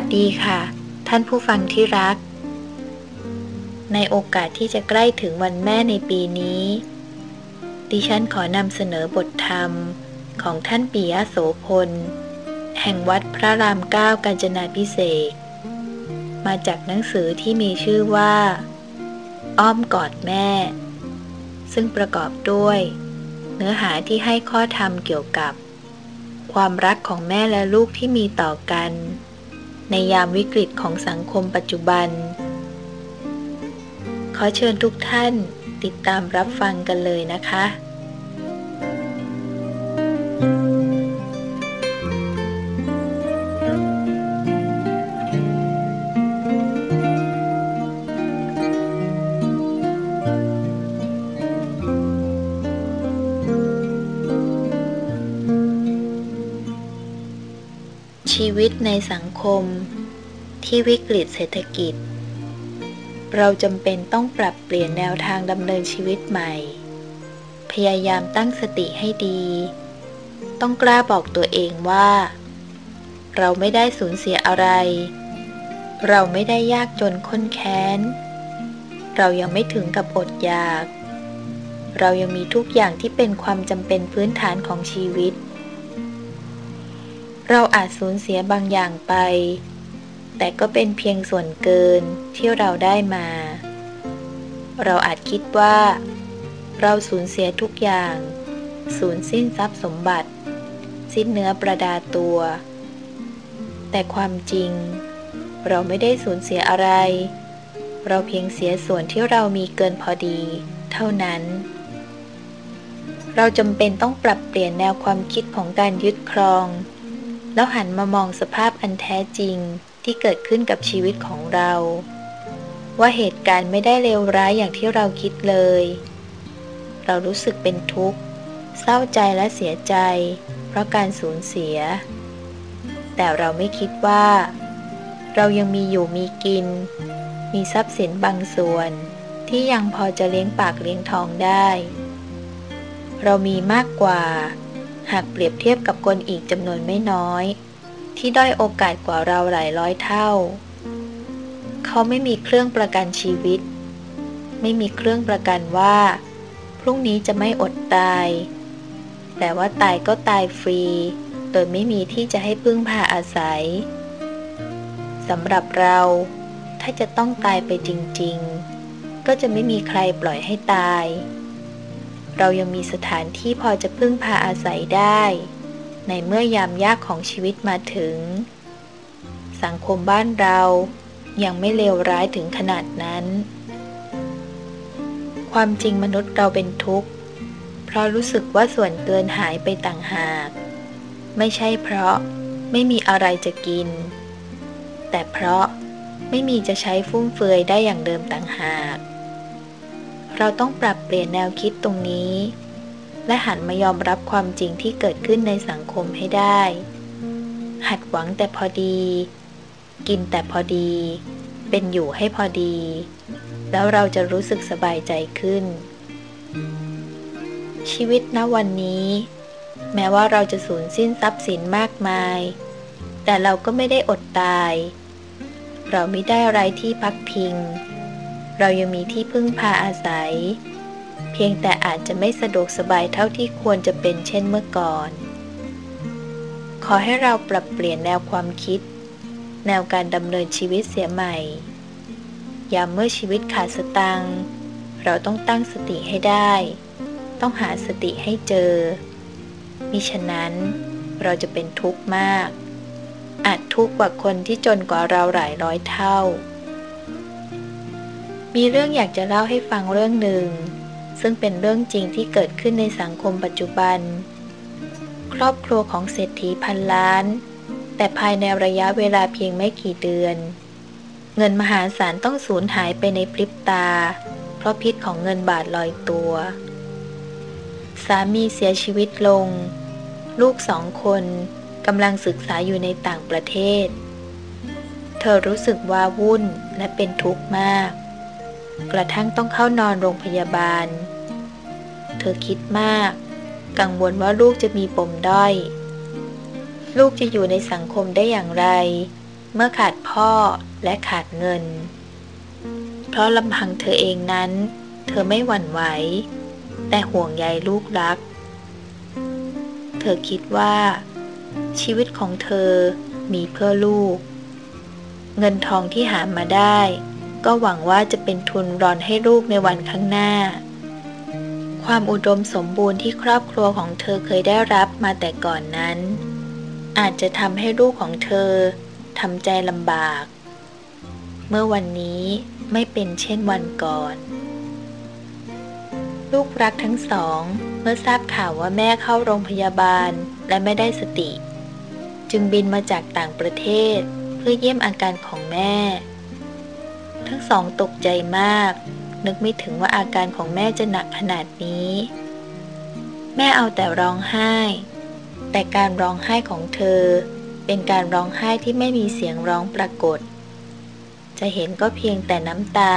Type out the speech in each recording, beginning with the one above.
วัสดีค่ะ ท่านผู้ฟังที่รัก ในโอกาสที่จะใกล้ถึงวันแม่ในปีนี้ ดิฉันขอนำเสนอบทธรรมของท่านปิยะโสพล แห่งวัดพระรามเก้ากาญจนาพิเศษมาจากหนังสือที่มีชื่อว่า อ้อมกอดแม่ ซึ่งประกอบด้วย เนื้อหาที่ให้ข้อธรรมเกี่ยวกับ ความรักของแม่และลูกที่มีต่อกัน ในยามวิกฤตของสังคมปัจจุบัน ขอเชิญทุกท่านติดตามรับฟังกันเลยนะคะ วิตในสังคม ที่วิกฤตเศรษฐกิจ เราจำเป็นต้องปรับเปลี่ยนแนวทางดำเนินชีวิตใหม่ พยายามตั้งสติให้ดี ต้องกล้าบอกตัวเองว่า เราไม่ได้สูญเสียอะไร เราไม่ได้ยากจนค้นแค้น เรายังไม่ถึงกับอดอยาก เรายังมีทุกอย่างที่เป็นความจำเป็นพื้นฐานของชีวิต เราอาจสูญเสียบางอย่างไป แต่ก็เป็นเพียงส่วนเกินที่เราได้มา เราอาจคิดว่า เราสูญเสียทุกอย่าง สูญสิ้นทรัพย์สมบัติ สิ้นเนื้อประดาตัว แต่ความจริง เราไม่ได้สูญเสียอะไร เราเพียงเสียส่วนที่เรามีเกินพอดี เท่านั้นเราจำเป็นต้องปรับเปลี่ยนแนวความคิดของการยึดครอง แล้วหันมามองสภาพอันแท้จริงที่เกิดขึ้นกับชีวิตของเรา ว่าเหตุการณ์ไม่ได้เลวร้ายอย่างที่เราคิดเลย เรารู้สึกเป็นทุกข์ เศร้าใจและเสียใจ เพราะการสูญเสีย แต่เราไม่คิดว่า เรายังมีอยู่มีกิน มีทรัพย์สินบางส่วน ที่ยังพอจะเลี้ยงปากเลี้ยงท้องได้ เรามีมากกว่า หากเปรียบเทียบกับคนอีกจำนวนไม่น้อย ที่ด้อยโอกาสกว่าเราหลายร้อยเท่า เขาไม่มีเครื่องประกันชีวิต ไม่มีเครื่องประกันว่า พรุ่งนี้จะไม่อดตาย แต่ว่าตายก็ตายฟรี โดยไม่มีที่จะให้พึ่งพาอาศัยสำหรับเราถ้าจะต้องตายไปจริง ๆ ก็จะไม่มีใครปล่อยให้ตาย เรายังมีสถานที่พอจะพึ่งพาอาศัยได้ ในเมื่อยามยากของชีวิตมาถึง สังคมบ้านเรายังไม่เลวร้ายถึงขนาดนั้น ความจริงมนุษย์เราเป็นทุกข์ เพราะรู้สึกว่าส่วนเกินหายไปต่างหาก ไม่ใช่เพราะไม่มีอะไรจะกิน แต่เพราะไม่มีจะใช้ฟุ่มเฟือยได้อย่างเดิมต่างหาก เราต้องปรับเปลี่ยนแนวคิดตรงนี้ และหันมายอมรับความจริงที่เกิดขึ้นในสังคมให้ได้ หัดหวังแต่พอดี กินแต่พอดี เป็นอยู่ให้พอดี แล้วเราจะรู้สึกสบายใจขึ้น ชีวิตณวันนี้ แม้ว่าเราจะสูญสิ้นทรัพย์สินมากมาย แต่เราก็ไม่ได้อดตาย เราไม่ได้อะไรที่พักพิง เรายังมีที่พึ่งพาอาศัย เพียงแต่อาจจะไม่สะดวกสบายเท่าที่ควรจะเป็นเช่นเมื่อก่อน ขอให้เราปรับเปลี่ยนแนวความคิด แนวการดำเนินชีวิตเสียใหม่ ยามเมื่อชีวิตขาดสตังเราต้องตั้งสติให้ได้ ต้องหาสติให้เจอ มิฉะนั้นเราจะเป็นทุกข์มาก อาจทุกข์กว่าคนที่จนกว่าเราหลายร้อยเท่า มีเรื่องอยากจะเล่าให้ฟังเรื่องหนึ่ง ซึ่งเป็นเรื่องจริงที่เกิดขึ้นในสังคมปัจจุบัน ครอบครัวของเศรษฐีพันล้าน แต่ภายในระยะเวลาเพียงไม่กี่เดือน เงินมหาศาลต้องสูญหายไปในพริบตา เพราะพิษของเงินบาทลอยตัว สามีเสียชีวิตลง ลูกสองคนกำลังศึกษาอยู่ในต่างประเทศ เธอรู้สึกว่าวุ่นและเป็นทุกข์มาก กระทั่งต้องเข้านอนโรงพยาบาล เธอคิดมาก กังวลว่าลูกจะมีปมด้อย ลูกจะอยู่ในสังคมได้อย่างไร เมื่อขาดพ่อและขาดเงิน เพราะลำพังเธอเองนั้น เธอไม่หวั่นไหว แต่ห่วงใยลูกรัก เธอคิดว่า ชีวิตของเธอมีเพื่อลูก เงินทองที่หามาได้ ก็หวังว่าจะเป็นทุนรอนให้ลูกในวันข้างหน้า ความอุดมสมบูรณ์ที่ครอบครัวของเธอเคยได้รับมาแต่ก่อนนั้น อาจจะทำให้ลูกของเธอทำใจลำบาก เมื่อวันนี้ไม่เป็นเช่นวันก่อน ลูกรักทั้งสองเมื่อทราบข่าวว่าแม่เข้าโรงพยาบาลและไม่ได้สติ จึงบินมาจากต่างประเทศเพื่อเยี่ยมอาการของแม่ ทั้งสองตกใจมาก นึกไม่ถึงว่าอาการของแม่จะหนักขนาดนี้ แม่เอาแต่ร้องไห้ แต่การร้องไห้ของเธอ เป็นการร้องไห้ที่ไม่มีเสียงร้องปรากฏ จะเห็นก็เพียงแต่น้ำตา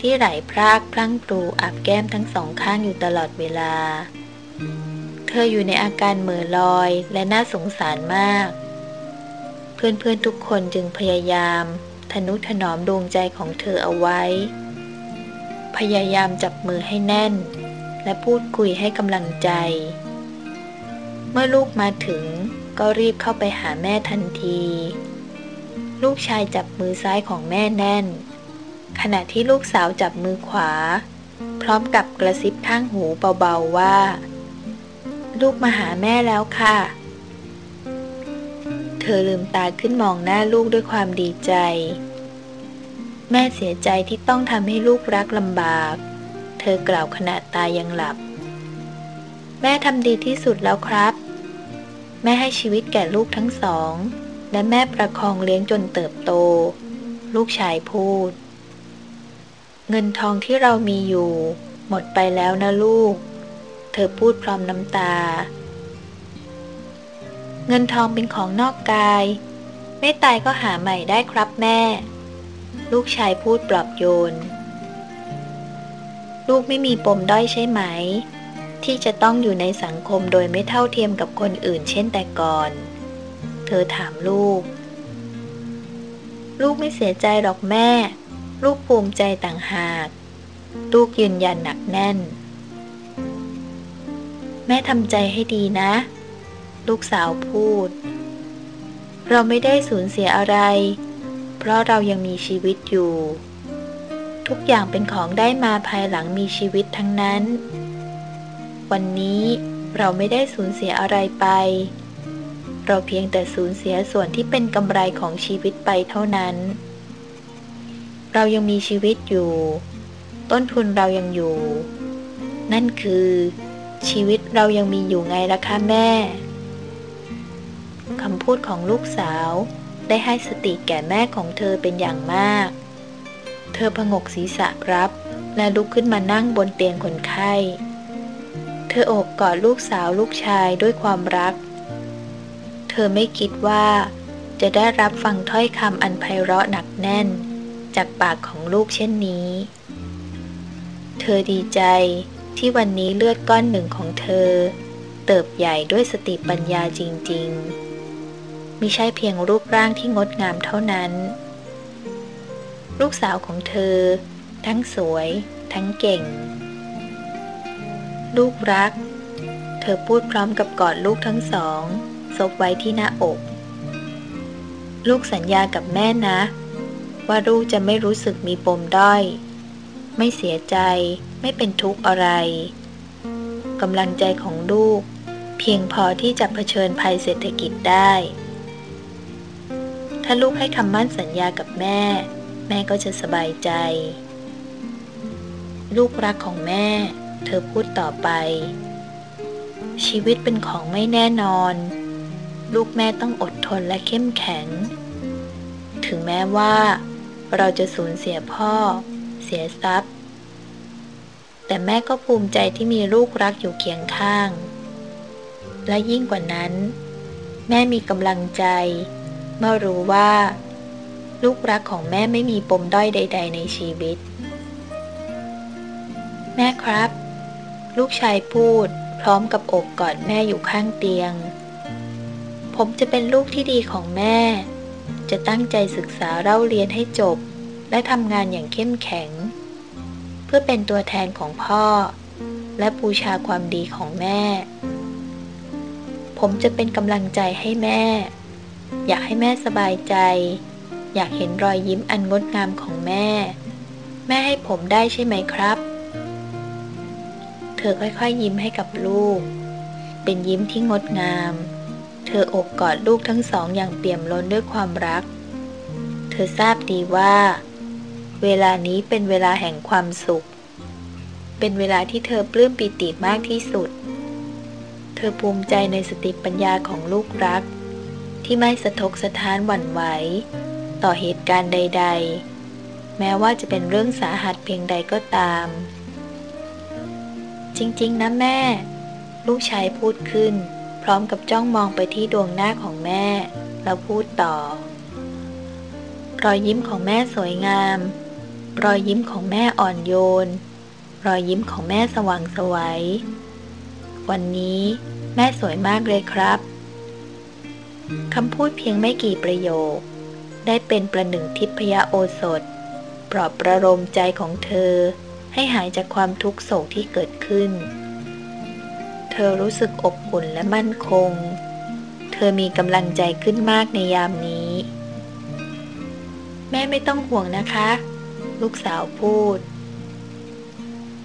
ที่ไหลพรากพลั้งปรูอาบแก้มทั้งสองข้างอยู่ตลอดเวลา เธออยู่ในอาการเหม่อลอยและน่าสงสารมาก เพื่อนๆทุกคนจึงพยายาม ทนุถนอมดวงใจของเธอเอาไว้ พยายามจับมือให้แน่น และพูดคุยให้กำลังใจ เมื่อลูกมาถึงก็รีบเข้าไปหาแม่ทันที ลูกชายจับมือซ้ายของแม่แน่น ขณะที่ลูกสาวจับมือขวา พร้อมกับกระซิบข้างหูเบาๆว่า ลูกมาหาแม่แล้วค่ะ เธอลืมตาขึ้นมองหน้าลูกด้วยความดีใจ แม่เสียใจที่ต้องทำให้ลูกรักลำบาก เธอกล่าวขณะตายังหลับ แม่ทำดีที่สุดแล้วครับ แม่ให้ชีวิตแก่ลูกทั้งสอง และแม่ประคองเลี้ยงจนเติบโต ลูกชายพูด เงินทองที่เรามีอยู่ หมดไปแล้วนะลูก เธอพูดพร้อมน้ำตา เงินทองเป็นของนอกกาย ไม่ตายก็หาใหม่ได้ครับแม่ ลูกชายพูดปลอบโยน ลูกไม่มีปมด้อยใช่ไหม ที่จะต้องอยู่ในสังคมโดยไม่เท่าเทียมกับคนอื่นเช่นแต่ก่อน เธอถามลูก ลูกไม่เสียใจหรอกแม่ ลูกภูมิใจต่างหาก ลูกยืนยันหนักแน่น แม่ทำใจให้ดีนะ ลูกสาวพูด เราไม่ได้สูญเสียอะไร เพราะเรายังมีชีวิตอยู่ ทุกอย่างเป็นของได้มาภายหลังมีชีวิตทั้งนั้น วันนี้เราไม่ได้สูญเสียอะไรไป เราเพียงแต่สูญเสียส่วนที่เป็นกำไรของชีวิตไปเท่านั้น เรายังมีชีวิตอยู่ ต้นทุนเรายังอยู่ นั่นคือชีวิตเรายังมีอยู่ไงล่ะคะแม่ พูดของลูกสาว ได้ให้สติแก่แม่ของเธอเป็นอย่างมาก เธอพงกศีรษะรับ และลุกขึ้นมานั่งบนเตียงคนไข้ เธอโอบกอดลูกสาวลูกชายด้วยความรัก เธอไม่คิดว่าจะได้รับฟังถ้อยคำอันไพเราะหนักแน่น จากปากของลูกเช่นนี้ เธอดีใจที่วันนี้เลือดก้อนหนึ่งของเธอ เติบใหญ่ด้วยสติปัญญาจริง ๆ มิใช่เพียงรูปร่างที่งดงามเท่านั้น ลูกสาวของเธอ ทั้งสวย ทั้งเก่ง ลูกรัก เธอพูดพร้อมกับกอดลูกทั้งสองซบไว้ที่หน้าอก ลูกสัญญากับแม่นะ ว่าลูกจะไม่รู้สึกมีปมด้อย ไม่เสียใจ ไม่เป็นทุกข์อะไรกำลังใจของลูก เพียงพอที่จะเผชิญภัยเศรษฐกิจได้ ถ้าลูกให้คำมั่นสัญญากับแม่ แม่ก็จะสบายใจ ลูกรักของแม่ เธอพูดต่อไป ชีวิตเป็นของไม่แน่นอน ลูกแม่ต้องอดทนและเข้มแข็ง ถึงแม้ว่า เราจะสูญเสียพ่อ เสียทรัพย์ แต่แม่ก็ภูมิใจที่มีลูกรักอยู่เคียงข้าง และยิ่งกว่านั้น แม่มีกำลังใจ เมื่อรู้ว่า ลูกรักของแม่ไม่มีปมด้อยใด ๆ ในชีวิต แม่ครับ ลูกชายพูด พร้อมกับอกกอดแม่อยู่ข้างเตียง ผมจะเป็นลูกที่ดีของแม่ จะตั้งใจศึกษาเล่าเรียนให้จบ และทำงานอย่างเข้มแข็ง เพื่อเป็นตัวแทนของพ่อ และบูชาความดีของแม่ ผมจะเป็นกำลังใจให้แม่ อยากให้แม่สบายใจ อยากเห็นรอยยิ้มอันงดงามของแม่ แม่ให้ผมได้ใช่ไหมครับ เธอค่อยๆยิ้มให้กับลูก เป็นยิ้มที่งดงาม เธออกกอดลูกทั้งสองอย่างเปี่ยมล้นด้วยความรัก เธอทราบดีว่า เวลานี้เป็นเวลาแห่งความสุข เป็นเวลาที่เธอปลื้มปิติมากที่สุด เธอภูมิใจในสติปัญญาของลูกรัก ที่ไม่สะทกสะท้านหวั่นไหว ต่อเหตุการณ์ใด ๆ แม้ว่าจะเป็นเรื่องสาหัสเพียงใดก็ตาม จริงๆ นะแม่ ลูกชายพูดขึ้น พร้อมกับจ้องมองไปที่ดวงหน้าของแม่ แล้วพูดต่อ รอยยิ้มของแม่สวยงาม รอยยิ้มของแม่อ่อนโยน รอยยิ้มของแม่สว่างสวยัยวันนี้แม่สวยมากเลยครับ คำพูดเพียงไม่กี่ประโยค ได้เป็นประหนึ่งทิพยโอสถ ปลอบประโลมใจของเธอ ให้หายจากความทุกโศกที่เกิดขึ้น เธอรู้สึกอบอุ่นและมั่นคง เธอมีกำลังใจขึ้นมากในยามนี้ แม่ไม่ต้องห่วงนะคะ ลูกสาวพูด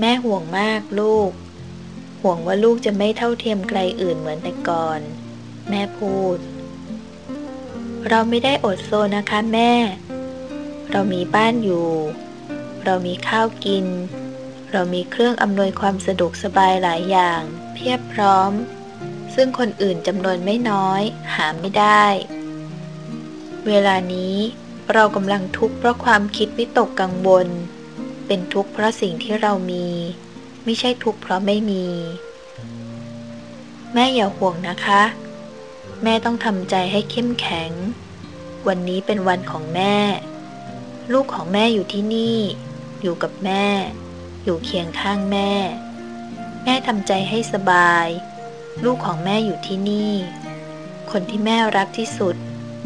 แม่ห่วงมากลูก ห่วงว่าลูกจะไม่เท่าเทียมไกลอื่นเหมือนแต่ก่อน แม่พูด เราไม่ได้อดโซนะคะแม่ เรามีบ้านอยู่ เรามีข้าวกิน เรามีเครื่องอำนวยความสะดวกสบายหลายอย่าง เพียบพร้อม ซึ่งคนอื่นจำนวนไม่น้อย หาไม่ได้ เวลานี้เรากำลังทุกข์เพราะความคิดวิตกกังวล เป็นทุกข์เพราะสิ่งที่เรามี ไม่ใช่ทุกข์เพราะไม่มี แม่อย่าห่วงนะคะ แม่ต้องทำใจให้เข้มแข็ง วันนี้เป็นวันของแม่ ลูกของแม่อยู่ที่นี่ อยู่กับแม่ อยู่เคียงข้างแม่ แม่ทำใจให้สบาย ลูกของแม่อยู่ที่นี่ คนที่แม่รักที่สุด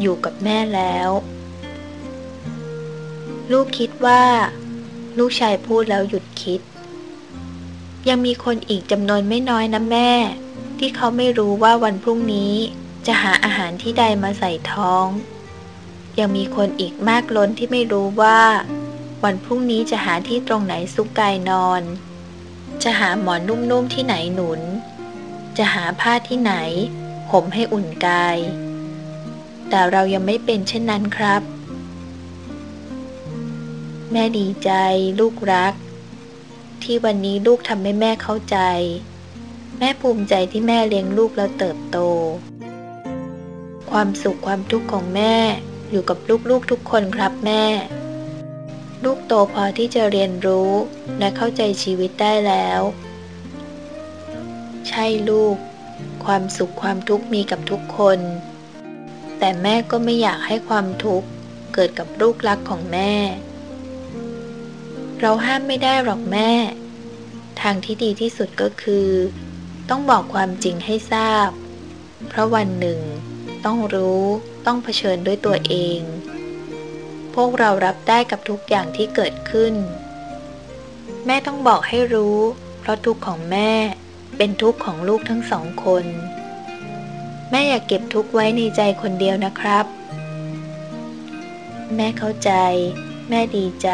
อยู่กับแม่แล้ว ลูกคิดว่า ลูกชายพูดแล้วหยุดคิด ยังมีคนอีกจำนวนไม่น้อยนะแม่ ที่เขาไม่รู้ว่าวันพรุ่งนี้ จะหาอาหารที่ใดมาใส่ท้อง ยังมีคนอีกมากล้นที่ไม่รู้ว่า วันพรุ่งนี้จะหาที่ตรงไหนซุกกายนอน จะหาหมอนนุ่มๆที่ไหนหนุน จะหาผ้าที่ไหนห่มให้อุ่นกาย แต่เรายังไม่เป็นเช่นนั้นครับ แม่ดีใจลูกรัก ที่วันนี้ลูกทำให้แม่เข้าใจ แม่ภูมิใจที่แม่เลี้ยงลูกแล้วเติบโต ความสุขความทุกข์ของแม่ อยู่กับลูกๆทุกคนครับแม่ ลูกโตพอที่จะเรียนรู้และเข้าใจชีวิตได้แล้ว ใช่ลูก ความสุขความทุกข์มีกับทุกคน แต่แม่ก็ไม่อยากให้ความทุกข์เกิดกับลูกรักของแม่ เราห้ามไม่ได้หรอกแม่ ทางที่ดีที่สุดก็คือ ต้องบอกความจริงให้ทราบ เพราะวันหนึ่ง ต้องรู้ ต้องเผชิญด้วยตัวเอง พวกเรารับได้กับทุกอย่างที่เกิดขึ้น แม่ต้องบอกให้รู้ เพราะทุกข์ของแม่เป็นทุกข์ของลูกทั้งสองคน แม่อย่าเก็บทุกข์ไว้ในใจคนเดียวนะครับ แม่เข้าใจ แม่ดีใจ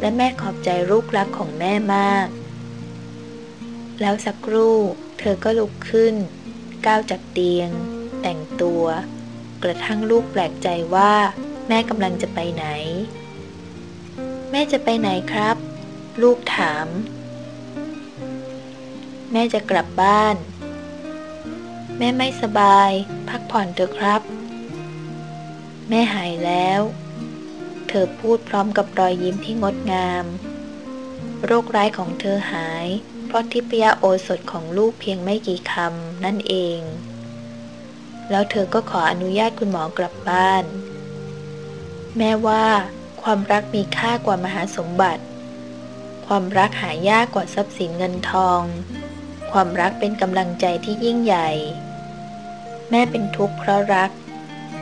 และแม่ขอบใจลูกรักของแม่มาก แล้วสักครู่ เธอก็ลุกขึ้น ก้าวจากเตียง ตัว กระทั่งลูกแปลกใจว่า แม่กำลังจะไปไหน แม่จะไปไหนครับ ลูกถาม แม่จะกลับบ้าน แม่ไม่สบาย พักผ่อนเถอะครับ แม่หายแล้ว เธอพูดพร้อมกับรอยยิ้มที่งดงาม โรคร้ายของเธอหายเพราะทิพยโอสถของลูกเพียงไม่กี่คำนั่นเอง แล้วเธอก็ขออนุญาตคุณหมอกลับบ้าน แม่ว่า ความรักมีค่ากว่ามหาสมบัติ ความรักหายากกว่าทรัพย์สินเงินทอง ความรักเป็นกำลังใจที่ยิ่งใหญ่ แม่เป็นทุกข์เพราะรัก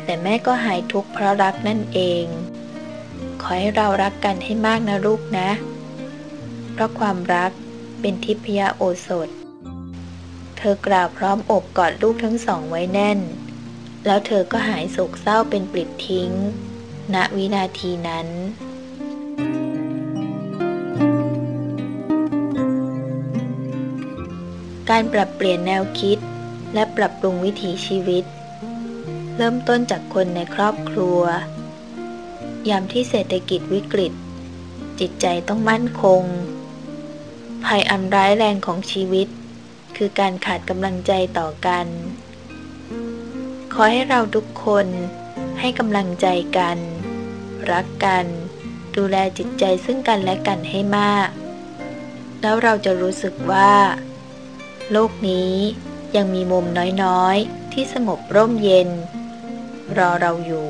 แต่แม่ก็หายทุกข์เพราะรักนั่นเอง ขอให้เรารักกันให้มากนะลูกนะ เพราะความรักเป็นทิพยโอสถ เธอกล่าวพร้อมอบกอดลูกทั้งสองไว้แน่น แล้วเธอก็หายโศกเศร้าเป็นปลิดทิ้ง ณวินาทีนั้นการปรับเปลี่ยนแนวคิด และปรับปรุงวิถีชีวิต เริ่มต้นจากคนในครอบครัว ยามที่เศรษฐกิจวิกฤต จิตใจต้องมั่นคง ภัยอันร้ายแรงของชีวิต คือการขาดกำลังใจต่อกัน ขอให้เราทุกคนให้กำลังใจกัน รักกัน ดูแลจิตใจซึ่งกันและกันให้มาก แล้วเราจะรู้สึกว่า โลกนี้ยังมีมุมน้อยๆ ที่สงบร่มเย็น รอเราอยู่